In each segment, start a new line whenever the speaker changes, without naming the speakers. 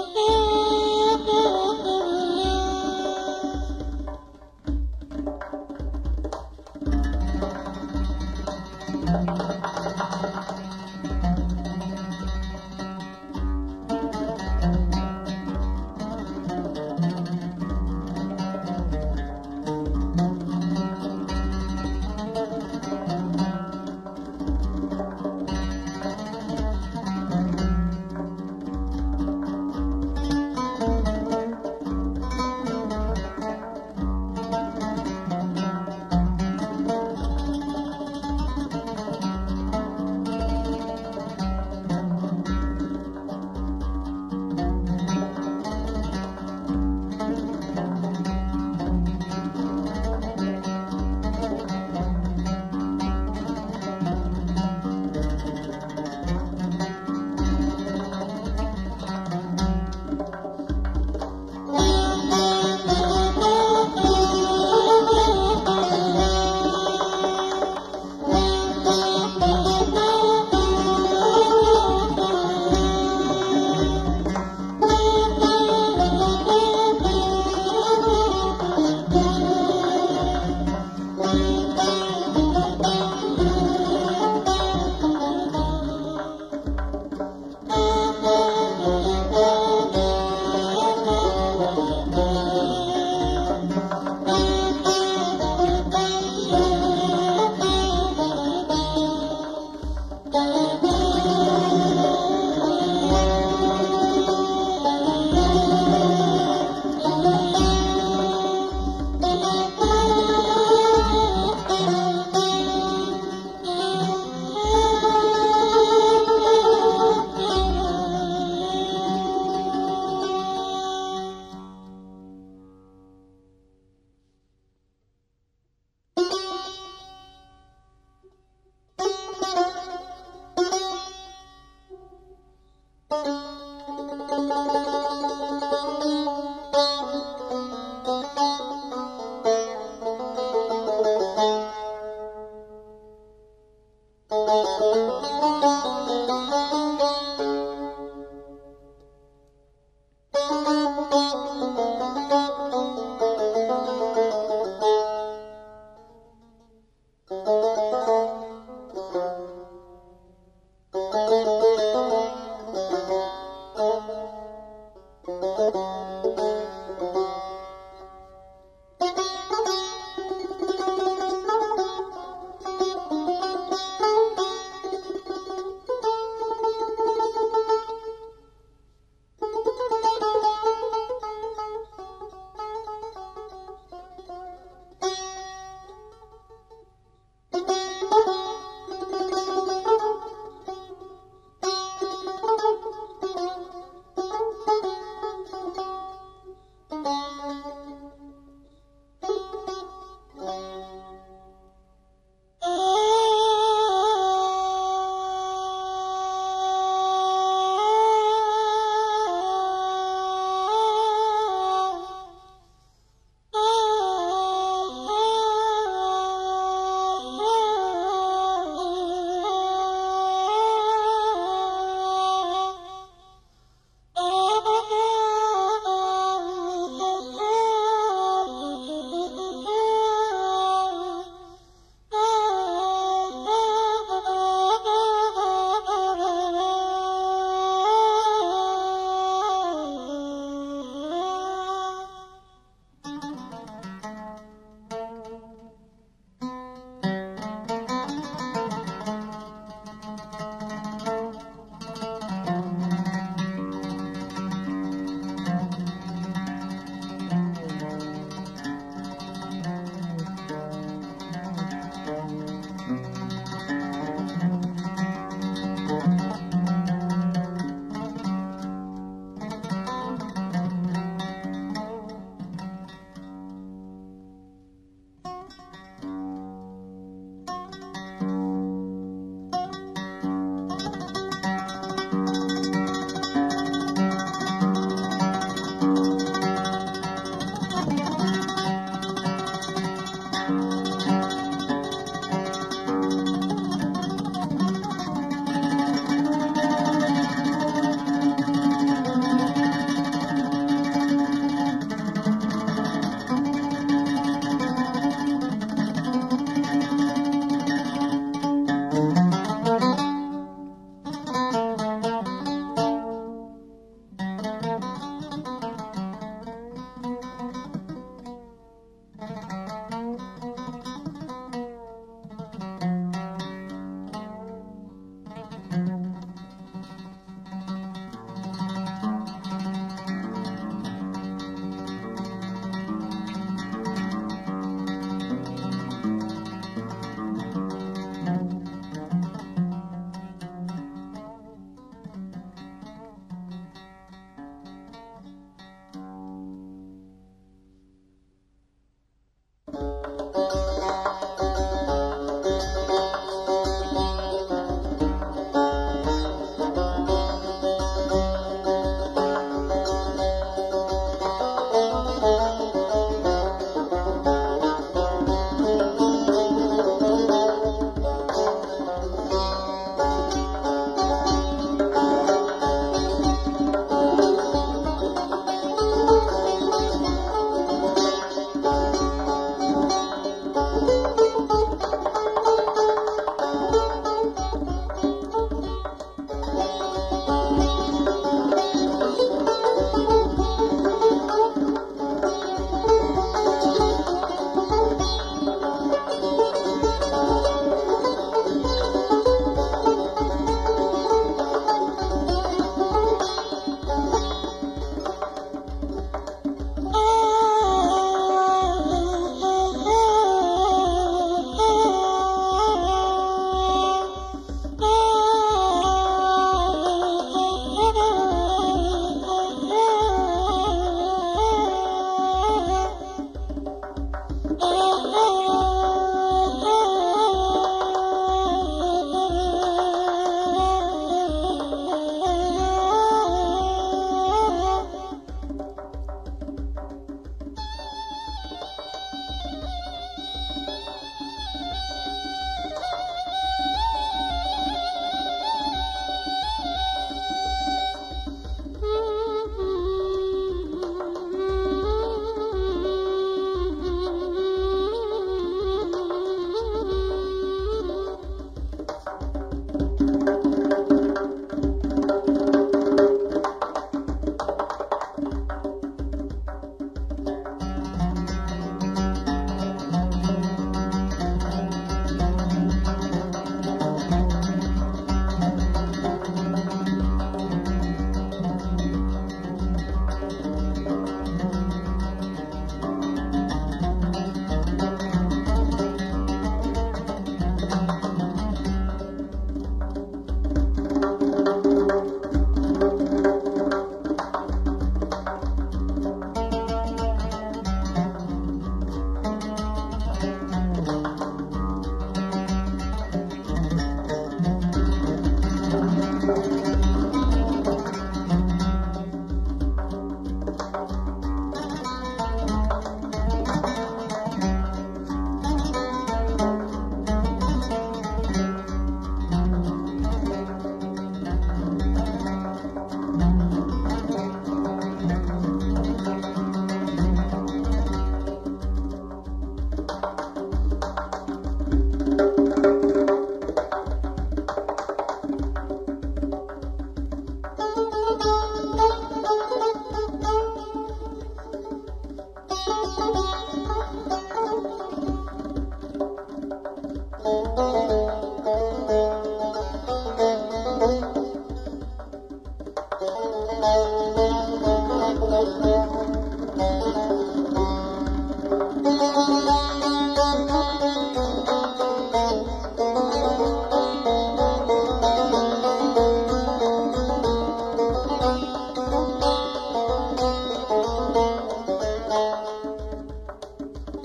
Oh,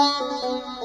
Música